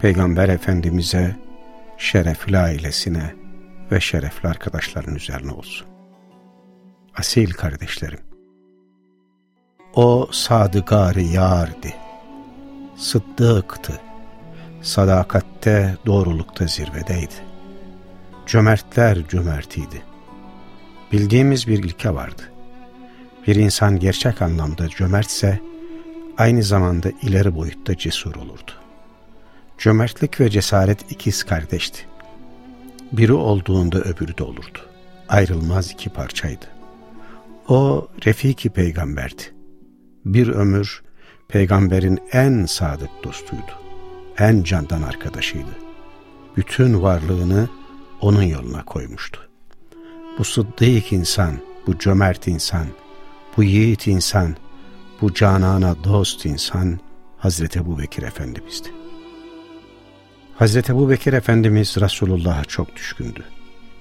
Peygamber Efendimiz'e, şerefli ailesine ve şerefli arkadaşların üzerine olsun. Asil kardeşlerim, o sadıkar yardi, sıddıktı, sadakatte, doğrulukta zirvedeydi. Cömertler cömertiydi. Bildiğimiz bir ilke vardı. Bir insan gerçek anlamda cömertse, aynı zamanda ileri boyutta cesur olurdu. Cömertlik ve cesaret ikiz kardeşti. Biri olduğunda öbürü de olurdu. Ayrılmaz iki parçaydı. O Refiki peygamberdi. Bir ömür peygamberin en sadık dostuydu. En candan arkadaşıydı. Bütün varlığını onun yoluna koymuştu. Bu sıddık insan, bu cömert insan, bu yiğit insan, bu canana dost insan Hazreti Ebu Bekir Efendimiz'di. Hazreti Ebu Bekir Efendimiz Resulullah'a çok düşkündü.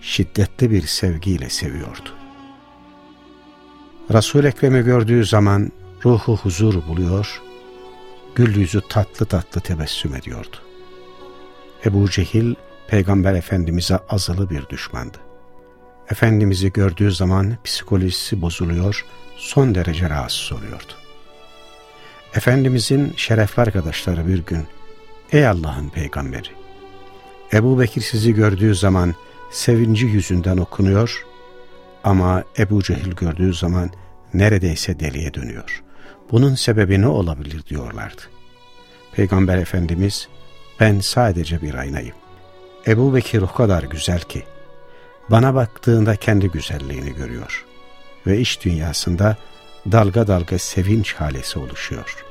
Şiddetli bir sevgiyle seviyordu. Resul-i Ekrem'i gördüğü zaman ruhu huzur buluyor, gül yüzü tatlı tatlı tebessüm ediyordu. Ebu Cehil, Peygamber Efendimiz'e azılı bir düşmandı. Efendimiz'i gördüğü zaman psikolojisi bozuluyor, son derece rahatsız oluyordu. Efendimizin şerefli arkadaşları bir gün, Ey Allah'ın peygamberi! Ebu Bekir sizi gördüğü zaman sevinci yüzünden okunuyor ama Ebu Cehil gördüğü zaman neredeyse deliye dönüyor. Bunun sebebi ne olabilir diyorlardı. Peygamber Efendimiz ben sadece bir aynayım. Ebu Bekir o kadar güzel ki bana baktığında kendi güzelliğini görüyor ve iş dünyasında dalga dalga sevinç halesi oluşuyor.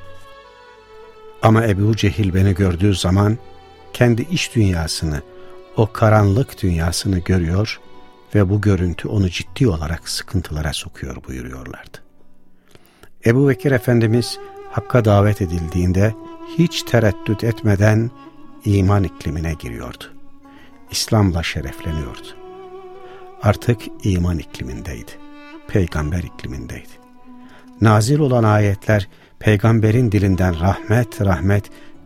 Ama Ebu Cehil beni gördüğü zaman kendi iş dünyasını, o karanlık dünyasını görüyor ve bu görüntü onu ciddi olarak sıkıntılara sokuyor buyuruyorlardı. Ebu Bekir Efendimiz Hakk'a davet edildiğinde hiç tereddüt etmeden iman iklimine giriyordu. İslam'la şerefleniyordu. Artık iman iklimindeydi. Peygamber iklimindeydi. Nazil olan ayetler peygamberin dilinden rahmet rahmet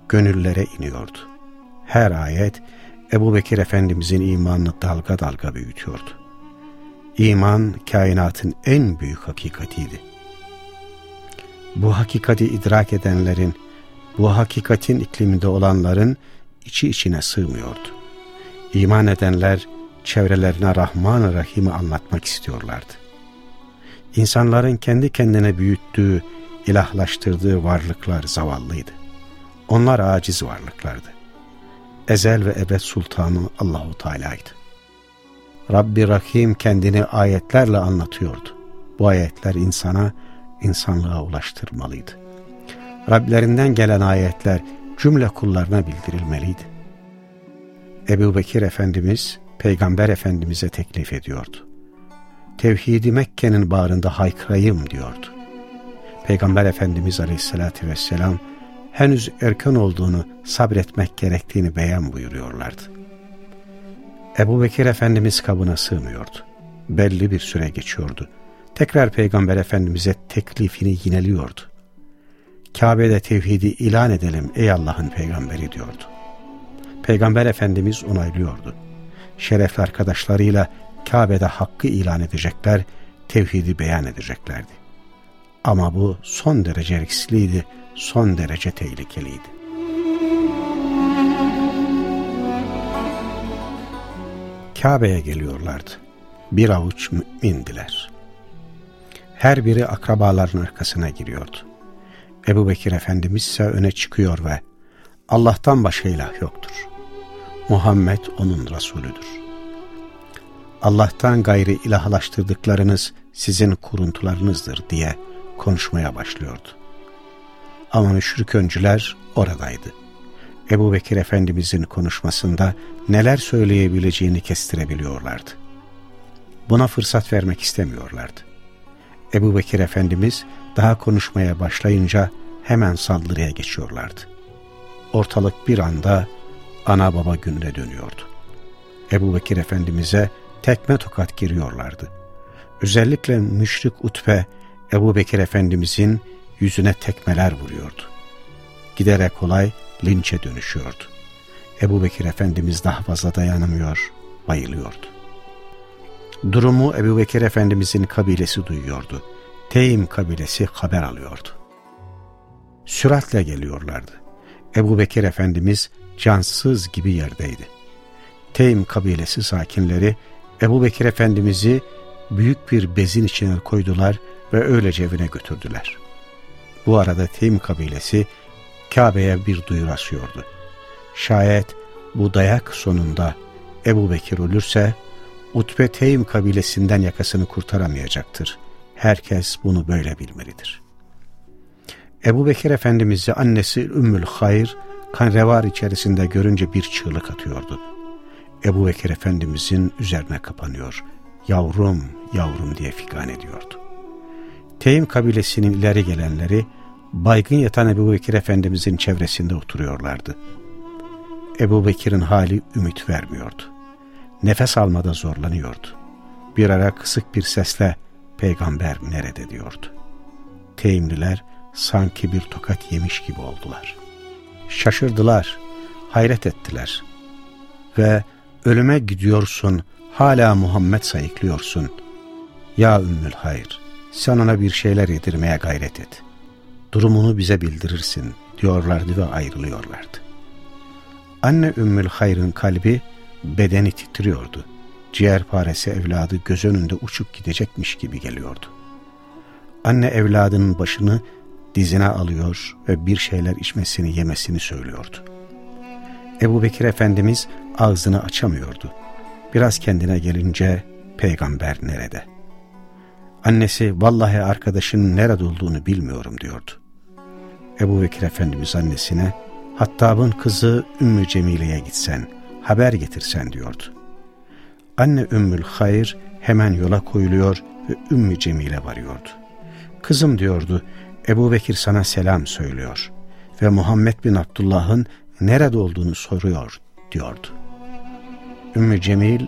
gönüllere iniyordu. Her ayet Ebu Bekir Efendimizin imanını dalga dalga büyütüyordu. İman kainatın en büyük hakikatiydi. Bu hakikati idrak edenlerin, bu hakikatin ikliminde olanların içi içine sığmıyordu. İman edenler çevrelerine Rahman-ı Rahim'i anlatmak istiyorlardı. İnsanların kendi kendine büyüttüğü, ilahlaştırdığı varlıklar zavallıydı. Onlar aciz varlıklardı. Ezel ve ebed sultanı Allahu Teala'ydı. Rabbi Rahim kendini ayetlerle anlatıyordu. Bu ayetler insana, insanlığa ulaştırmalıydı. Rablerinden gelen ayetler cümle kullarına bildirilmeliydi. Ebu Bekir Efendimiz, Peygamber Efendimiz'e teklif ediyordu. Tevhidi Mekke'nin bağrında haykırayım diyordu. Peygamber Efendimiz Aleyhisselatü Vesselam henüz erken olduğunu sabretmek gerektiğini beyan buyuruyorlardı. Ebu Bekir Efendimiz kabına sığmıyordu. Belli bir süre geçiyordu. Tekrar Peygamber Efendimiz'e teklifini yineliyordu. Kabe'de tevhidi ilan edelim ey Allah'ın peygamberi diyordu. Peygamber Efendimiz onaylıyordu. Şerefli arkadaşlarıyla Kabe'de hakkı ilan edecekler, tevhidi beyan edeceklerdi. Ama bu son derece riskliydi, son derece tehlikeliydi. Kabe'ye geliyorlardı. Bir avuç mümindiler. Her biri akrabaların arkasına giriyordu. Ebu Bekir Efendimiz ise öne çıkıyor ve Allah'tan başka ilah yoktur. Muhammed onun Resulüdür. Allah'tan gayri ilahlaştırdıklarınız sizin kuruntularınızdır diye konuşmaya başlıyordu. Ama müşrik öncüler oradaydı. Ebu Bekir Efendimizin konuşmasında neler söyleyebileceğini kestirebiliyorlardı. Buna fırsat vermek istemiyorlardı. Ebu Bekir Efendimiz daha konuşmaya başlayınca hemen saldırıya geçiyorlardı. Ortalık bir anda ana baba gününe dönüyordu. Ebu Bekir Efendimiz'e tekme tokat giriyorlardı. Özellikle müşrik utbe Ebu Bekir Efendimiz'in yüzüne tekmeler vuruyordu. Giderek olay linçe dönüşüyordu. Ebu Bekir Efendimiz daha fazla dayanamıyor, bayılıyordu. Durumu Ebu Bekir Efendimizin kabilesi duyuyordu. Teym kabilesi haber alıyordu. Süratle geliyorlardı. Ebu Bekir Efendimiz cansız gibi yerdeydi. Teym kabilesi sakinleri Ebu Bekir Efendimiz'i büyük bir bezin içine koydular ve öylece evine götürdüler. Bu arada Teym kabilesi Kabe'ye bir duyuru asıyordu. Şayet bu dayak sonunda Ebu Bekir ölürse Utbe Teym kabilesinden yakasını kurtaramayacaktır. Herkes bunu böyle bilmelidir. Ebu Bekir Efendimiz'i annesi Ümmül Hayr kanrevar içerisinde görünce bir çığlık atıyordu. Ebu Bekir Efendimizin üzerine kapanıyor. Yavrum, yavrum diye figan ediyordu. Teym kabilesinin ileri gelenleri baygın yatan Ebu Bekir Efendimizin çevresinde oturuyorlardı. Ebu Bekir'in hali ümit vermiyordu. Nefes almada zorlanıyordu. Bir ara kısık bir sesle peygamber nerede diyordu. Teymliler sanki bir tokat yemiş gibi oldular. Şaşırdılar, hayret ettiler ve ölüme gidiyorsun, hala Muhammed sayıklıyorsun. Ya Ümmül Hayr, sen ona bir şeyler yedirmeye gayret et. Durumunu bize bildirirsin diyorlardı ve ayrılıyorlardı. Anne Ümmül Hayr'ın kalbi, bedeni titriyordu. Ciğerparesi evladı göz önünde uçup gidecekmiş gibi geliyordu. Anne evladının başını dizine alıyor ve bir şeyler içmesini yemesini söylüyordu. Ebu Bekir Efendimiz ağzını açamıyordu. Biraz kendine gelince peygamber nerede? Annesi vallahi arkadaşının nerede olduğunu bilmiyorum diyordu. Ebu Bekir Efendimiz annesine Hattab'ın kızı Ümmü Cemile'ye gitsen, haber getirsen diyordu. Anne Ümmül Hayr hemen yola koyuluyor ve Ümmü Cemile varıyordu. Kızım diyordu, Ebu Bekir sana selam söylüyor ve Muhammed bin Abdullah'ın nerede olduğunu soruyor diyordu. Ümmü Cemil,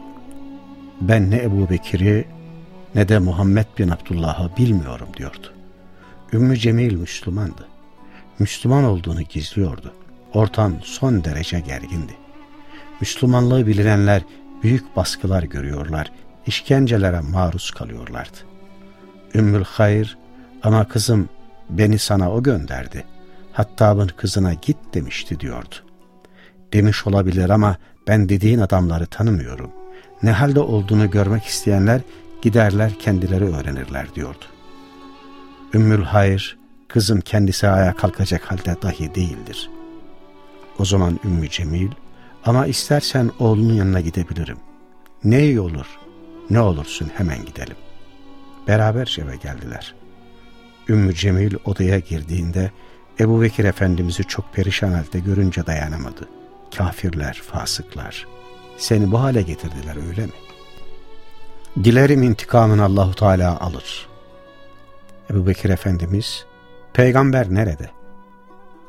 ben ne Ebu Bekir'i ne de Muhammed bin Abdullah'ı bilmiyorum diyordu. Ümmü Cemil Müslümandı. Müslüman olduğunu gizliyordu. Ortam son derece gergindi. Müslümanlığı bilinenler büyük baskılar görüyorlar, işkencelere maruz kalıyorlardı. Ümmül Hayr, ama kızım beni sana o gönderdi. Hattab'ın kızına git demişti diyordu. Demiş olabilir ama ben dediğin adamları tanımıyorum. Ne halde olduğunu görmek isteyenler giderler kendileri öğrenirler diyordu. Ümmül Hayr, kızım kendisi ayağa kalkacak halde dahi değildir. O zaman Ümmü Cemil, ama istersen oğlunun yanına gidebilirim. Ne iyi olur, ne olursun hemen gidelim. Beraberce eve geldiler. Ümmü Cemil odaya girdiğinde Ebu Bekir Efendimiz'i çok perişan halde görünce dayanamadı. Kafirler, fasıklar, seni bu hale getirdiler öyle mi? Dilerim intikamını Allahu Teala alır. Ebu Bekir Efendimiz, peygamber nerede?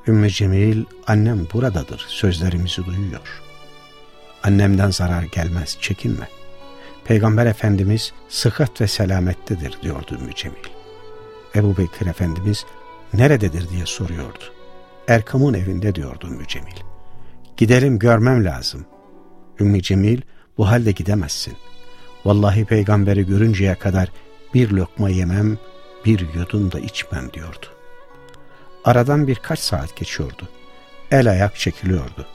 Ümmü Cemil, annem buradadır, sözlerimizi duyuyor. Annemden zarar gelmez, çekinme. Peygamber Efendimiz sıhhat ve selamettedir diyordu Ümmü Cemil. Ebu Bekir Efendimiz nerededir diye soruyordu. Erkam'ın evinde diyordu Ümmü Cemil. Gidelim görmem lazım. Ümmü Cemil bu halde gidemezsin. Vallahi peygamberi görünceye kadar bir lokma yemem, bir yudum da içmem diyordu. Aradan birkaç saat geçiyordu. El ayak çekiliyordu.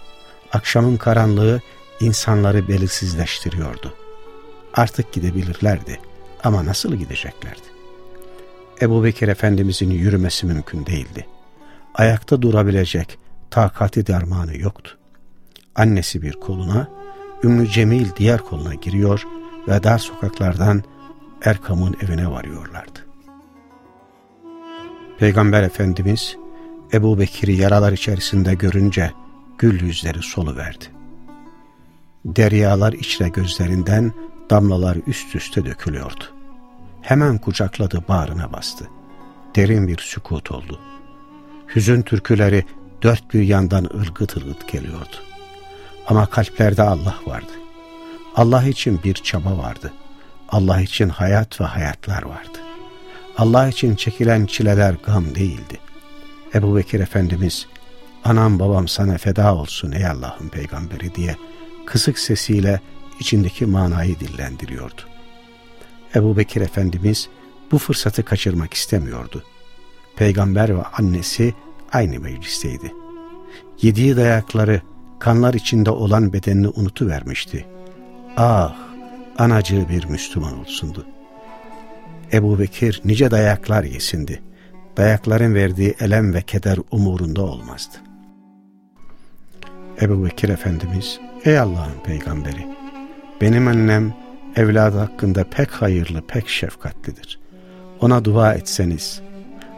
Akşamın karanlığı insanları belirsizleştiriyordu. Artık gidebilirlerdi ama nasıl gideceklerdi? Ebu Bekir Efendimizin yürümesi mümkün değildi. Ayakta durabilecek takati dermanı yoktu. Annesi bir koluna, Ümmü Cemil diğer koluna giriyor ve dar sokaklardan Erkam'ın evine varıyorlardı. Peygamber Efendimiz Ebu Bekir'i yaralar içerisinde görünce gül yüzleri solu verdi. Deryalar içre gözlerinden damlalar üst üste dökülüyordu. Hemen kucakladı bağrına bastı. Derin bir sükut oldu. Hüzün türküleri dört bir yandan ırgıt ırgıt geliyordu. Ama kalplerde Allah vardı. Allah için bir çaba vardı. Allah için hayat ve hayatlar vardı. Allah için çekilen çileler gam değildi. Ebu Bekir Efendimiz, anam babam sana feda olsun ey Allah'ın peygamberi diye kısık sesiyle içindeki manayı dillendiriyordu. Ebu Bekir Efendimiz bu fırsatı kaçırmak istemiyordu. Peygamber ve annesi aynı meclisteydi. Yediği dayakları kanlar içinde olan bedenini unutuvermişti. Ah, anacığı bir Müslüman olsundu. Ebu Bekir nice dayaklar yesindi. Dayakların verdiği elem ve keder umurunda olmazdı. Ebu Bekir Efendimiz, ey Allah'ın peygamberi, benim annem evladı hakkında pek hayırlı, pek şefkatlidir. Ona dua etseniz,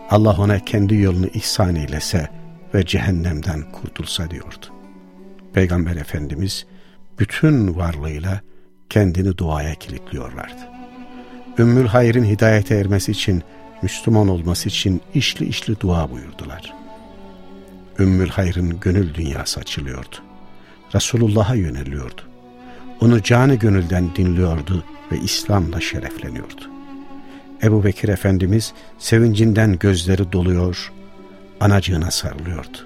Allah ona kendi yolunu ihsan eylese ve cehennemden kurtulsa diyordu. Peygamber Efendimiz bütün varlığıyla kendini duaya kilitliyorlardı. Ümmül Hayr'in hidayete ermesi için, Müslüman olması için işli işli dua buyurdular. Ümmül Hayr'ın gönül dünyası açılıyordu. Resulullah'a yöneliyordu. Onu canı gönülden dinliyordu ve İslam'la şerefleniyordu. Ebu Bekir Efendimiz sevincinden gözleri doluyor, anacığına sarılıyordu.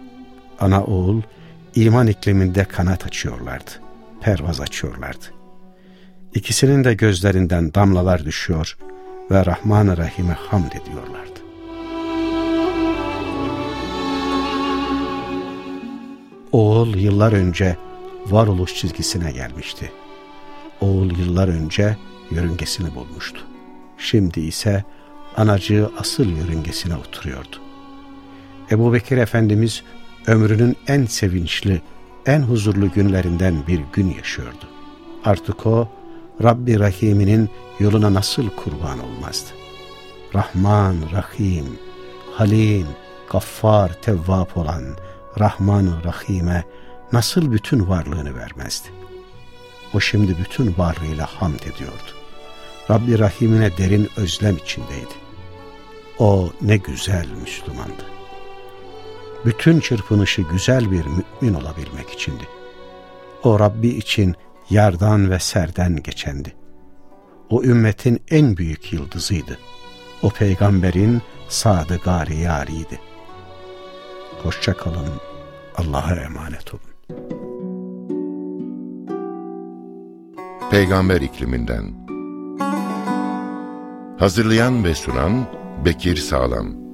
Ana oğul iman ikliminde kanat açıyorlardı, pervaz açıyorlardı. İkisinin de gözlerinden damlalar düşüyor ve Rahman-ı Rahim'e hamd ediyorlardı. Oğul yıllar önce varoluş çizgisine gelmişti. Oğul yıllar önce yörüngesini bulmuştu. Şimdi ise anacığı asıl yörüngesine oturuyordu. Ebu Bekir Efendimiz ömrünün en sevinçli, en huzurlu günlerinden bir gün yaşıyordu. Artık o, Rabbi Rahim'inin yoluna nasıl kurban olmazdı? Rahman, Rahim, Halim, Gaffar, Tevvap olan Rahman-ı Rahim'e nasıl bütün varlığını vermezdi? O şimdi bütün varlığıyla hamd ediyordu. Rabbi Rahim'ine derin özlem içindeydi. O ne güzel Müslümandı. Bütün çırpınışı güzel bir mümin olabilmek içindi. O Rabbi için yardan ve serden geçendi. O ümmetin en büyük yıldızıydı. O peygamberin sadı gari yariydi. Hoşça Allah'a emanet olun. Peygamber ikliminden Hazırlayan ve sunan Bekir Sağlam